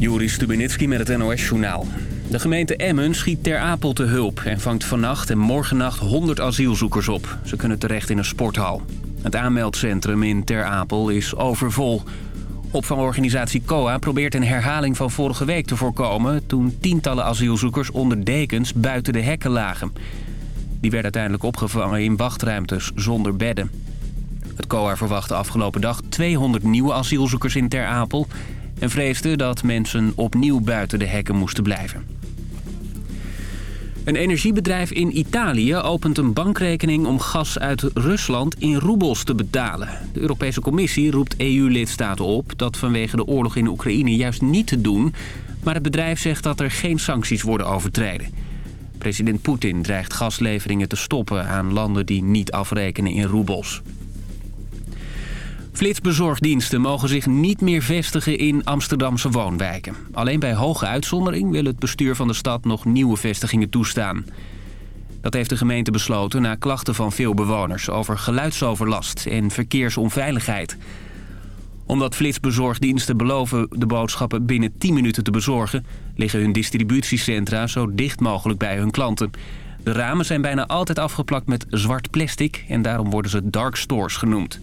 Juri Stubenitski met het NOS-journaal. De gemeente Emmen schiet ter Apel te hulp... en vangt vannacht en morgennacht 100 asielzoekers op. Ze kunnen terecht in een sporthal. Het aanmeldcentrum in Ter Apel is overvol. Opvangorganisatie COA probeert een herhaling van vorige week te voorkomen... toen tientallen asielzoekers onder dekens buiten de hekken lagen. Die werden uiteindelijk opgevangen in wachtruimtes zonder bedden. Het COA verwachtte afgelopen dag 200 nieuwe asielzoekers in Ter Apel en vreesde dat mensen opnieuw buiten de hekken moesten blijven. Een energiebedrijf in Italië opent een bankrekening om gas uit Rusland in roebels te betalen. De Europese Commissie roept EU-lidstaten op dat vanwege de oorlog in Oekraïne juist niet te doen. Maar het bedrijf zegt dat er geen sancties worden overtreden. President Poetin dreigt gasleveringen te stoppen aan landen die niet afrekenen in roebels. Flitsbezorgdiensten mogen zich niet meer vestigen in Amsterdamse woonwijken. Alleen bij hoge uitzondering wil het bestuur van de stad nog nieuwe vestigingen toestaan. Dat heeft de gemeente besloten na klachten van veel bewoners over geluidsoverlast en verkeersonveiligheid. Omdat flitsbezorgdiensten beloven de boodschappen binnen 10 minuten te bezorgen... liggen hun distributiecentra zo dicht mogelijk bij hun klanten. De ramen zijn bijna altijd afgeplakt met zwart plastic en daarom worden ze dark stores genoemd.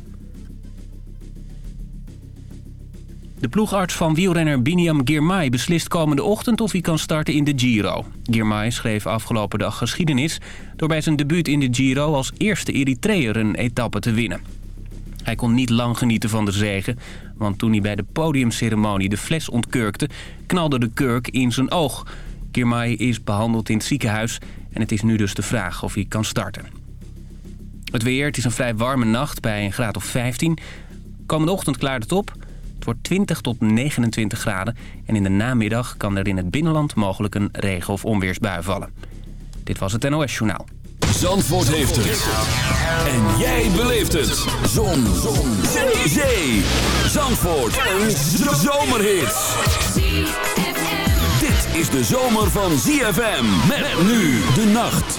De ploegarts van wielrenner Biniam Girmay beslist komende ochtend of hij kan starten in de Giro. Girmay schreef afgelopen dag geschiedenis door bij zijn debuut in de Giro als eerste Eritreër een etappe te winnen. Hij kon niet lang genieten van de zegen, want toen hij bij de podiumceremonie de fles ontkurkte, knalde de kurk in zijn oog. Girmay is behandeld in het ziekenhuis en het is nu dus de vraag of hij kan starten. Het weer, het is een vrij warme nacht bij een graad of 15. Komende ochtend klaart het op wordt 20 tot 29 graden. En in de namiddag kan er in het binnenland mogelijk een regen- of onweersbui vallen. Dit was het NOS Journaal. Zandvoort heeft het. En jij beleeft het. Zon. Zon. Zee. Zee. Zandvoort. Een zomerhit. Dit is de zomer van ZFM. Met nu de nacht.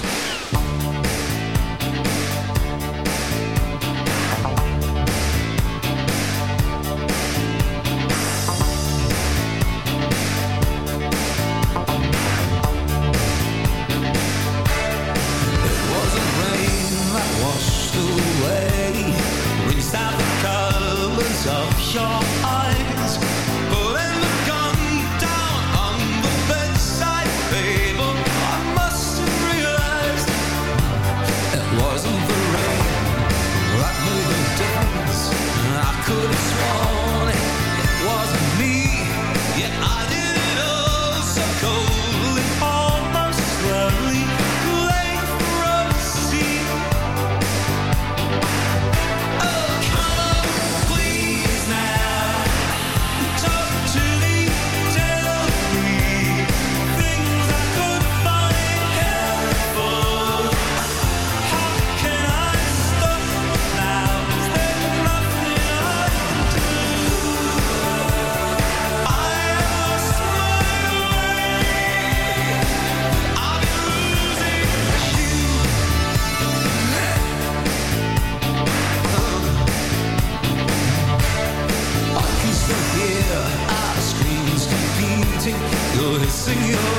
sing your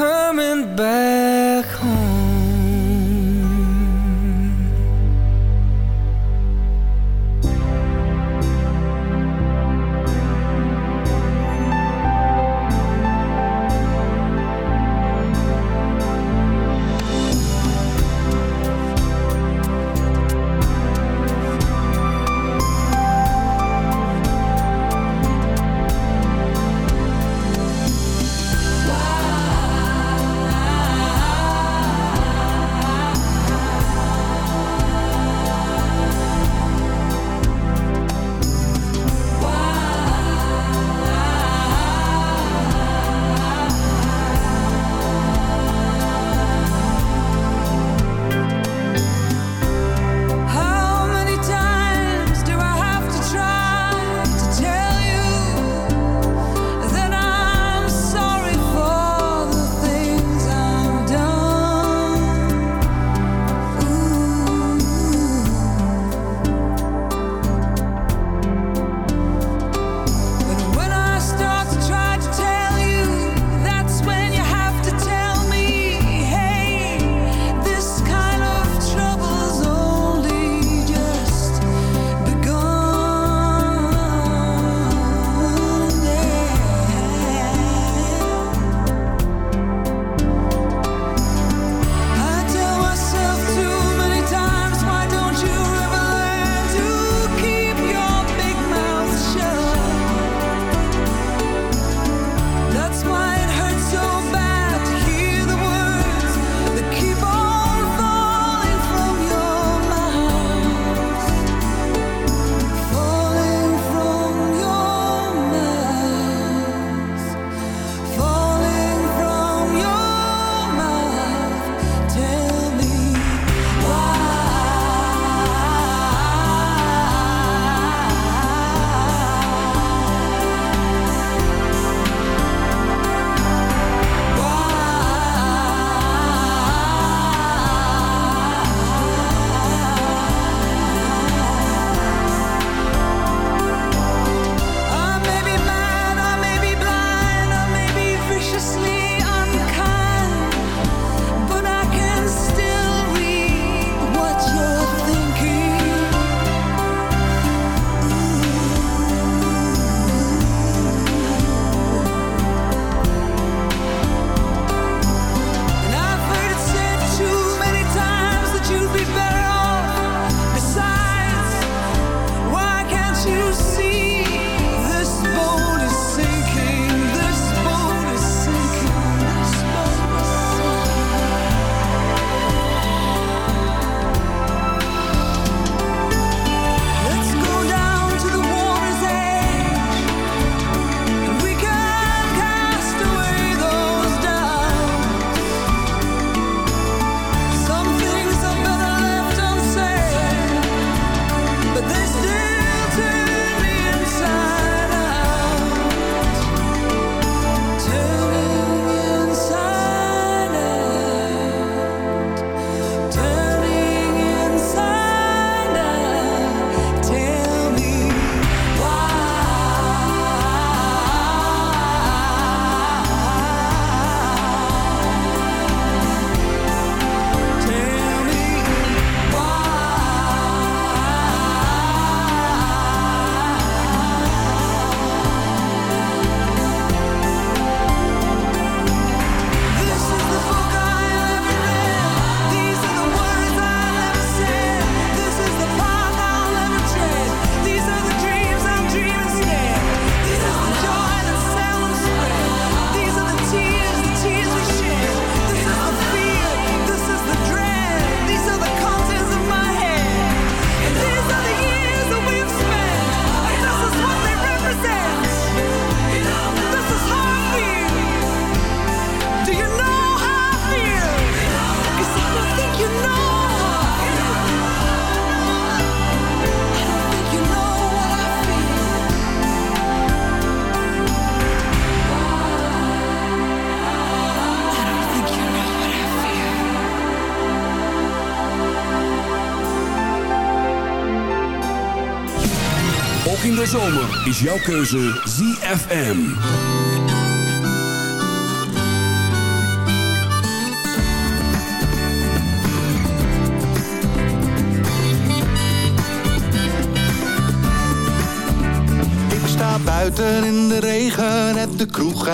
Coming back is jouw keuze ZFM.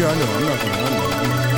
必然就完蛋，必然就。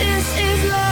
This is love.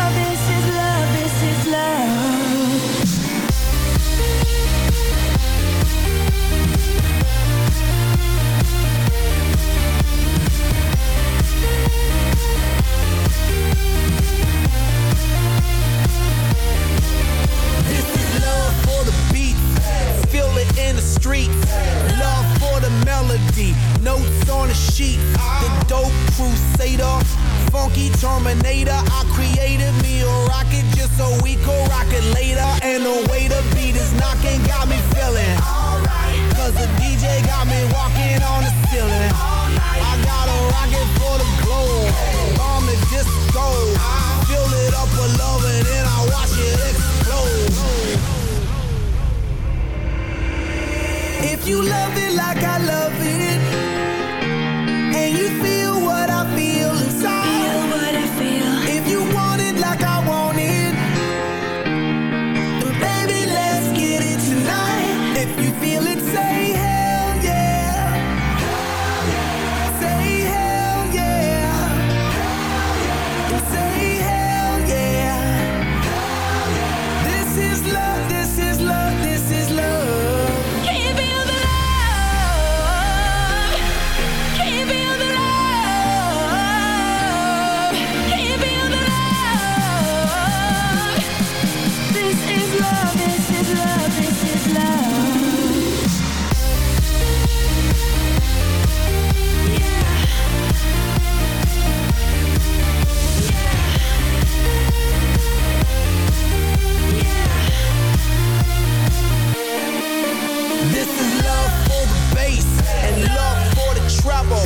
This is love for the bass and love for the treble.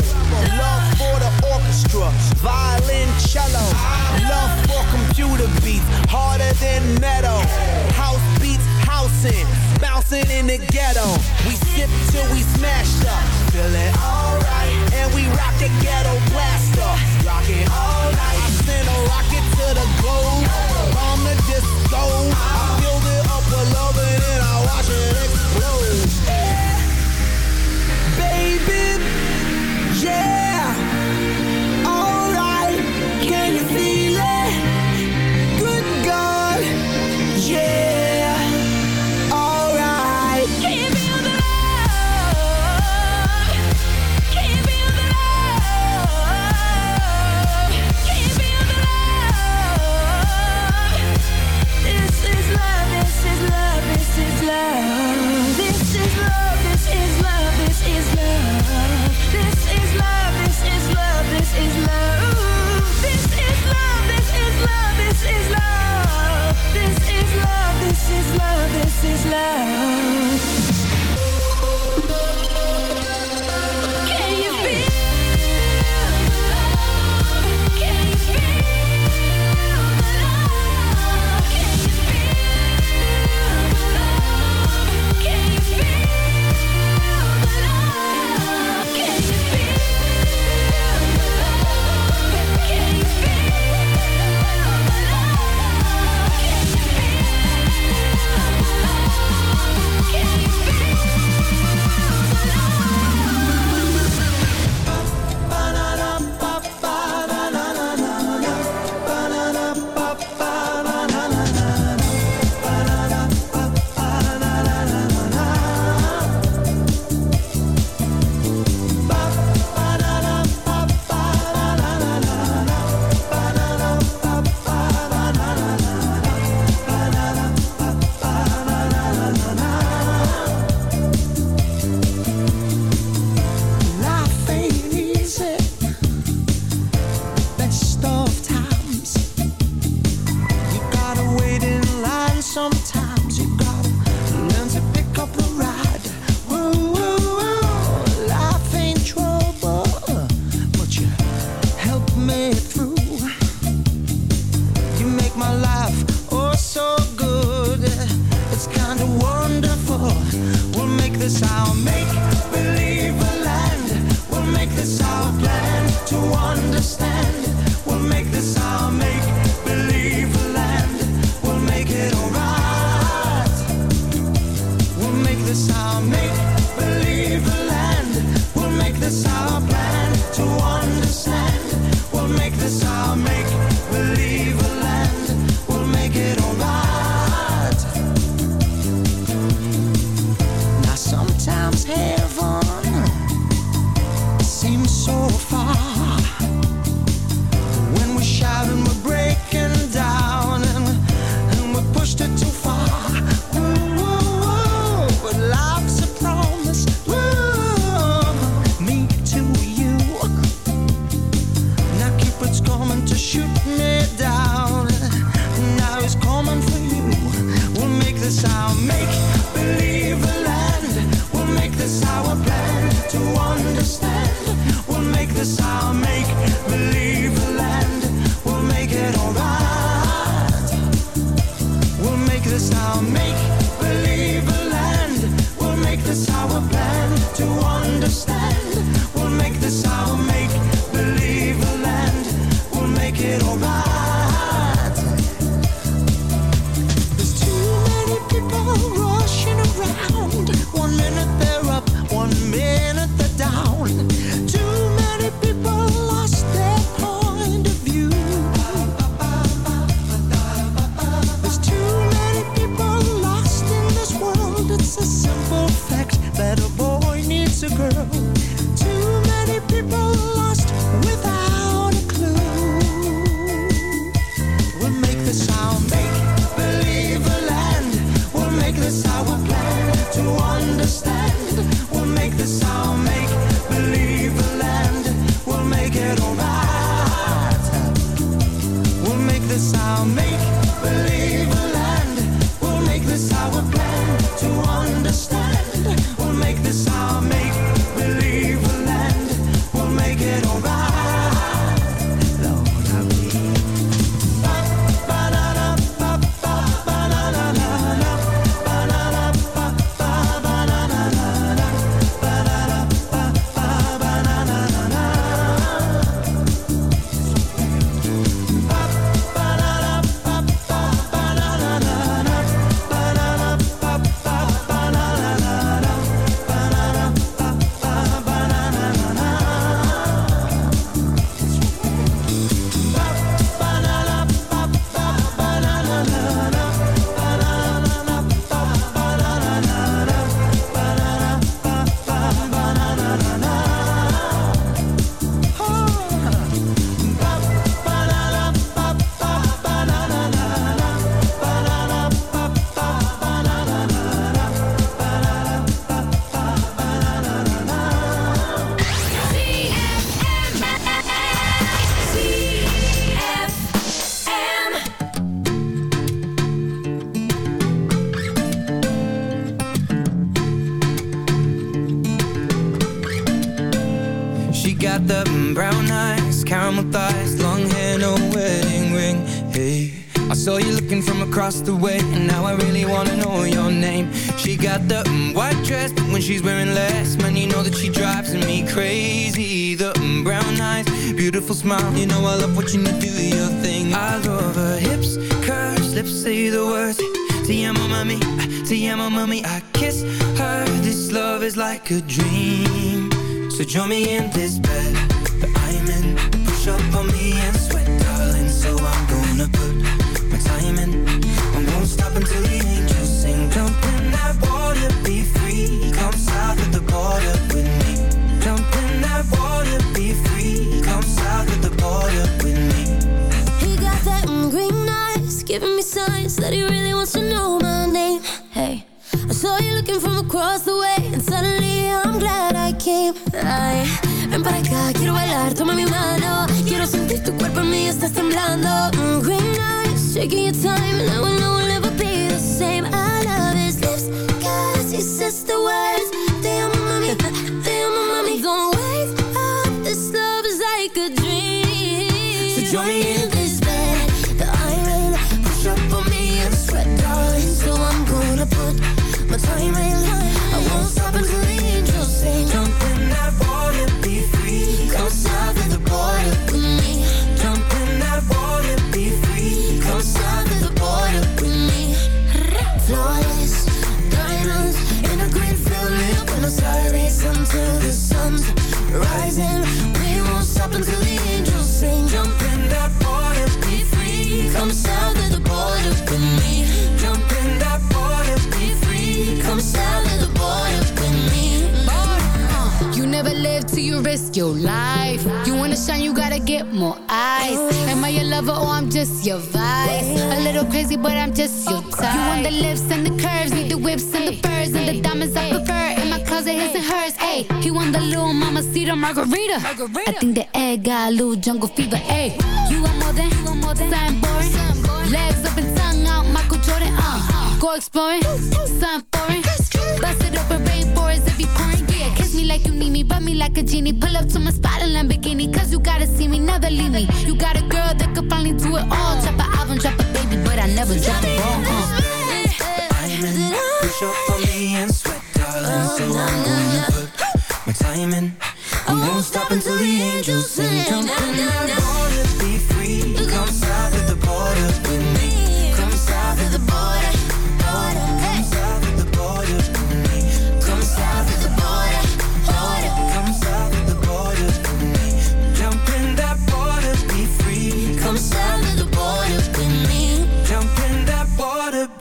Love for the orchestra, violin, cello. Love for computer beats, harder than metal. House beats, housing, bouncing in the ghetto. We sip till we smashed up, feeling alright. And we rock the ghetto blaster, rocking all night. I send a rocket to the globe, bomb the disco. I build it up with love and then I watch it explode. Yeah. Across the way, and now I really wanna know your name. She got the mm, white dress, but when she's wearing less, man, you know that she drives me crazy. The mm, brown eyes, beautiful smile, you know I love watching you do your thing. I love her hips, curves, lips say the words. Te amo, mami, te amo, mami. I kiss her. This love is like a dream. So join me in this bed giving me signs that he really wants to know my name. Hey, I saw you looking from across the way, and suddenly I'm glad I came. Ay, ven para acá, quiero bailar, toma mi mano. Quiero sentir tu cuerpo en mí, estás temblando. Mm, green eyes, taking your time, and I will your vice? A little crazy, but I'm just your type. You want the lips and the curves, need the whips and the furs and the diamonds I prefer. In my closet, his and hers. Hey, he want the little mama cedar margarita. I think the egg got a little jungle fever. Hey, you want more than, you want more than something boring. Legs up and tongue out, Michael Jordan. Uh, go exploring, something foreign. Like you need me, rub me like a genie. Pull up to my spot in Lamborghini, cause you gotta see me, never leave me. You got a girl that could finally do it all. Drop an album, drop a baby, but I never drop the ball. Uh. Push up on me and sweat, darling. So So I'm gonna put my time in. I won't stop until the angels sing. Jump in that water, be free. Come south of the border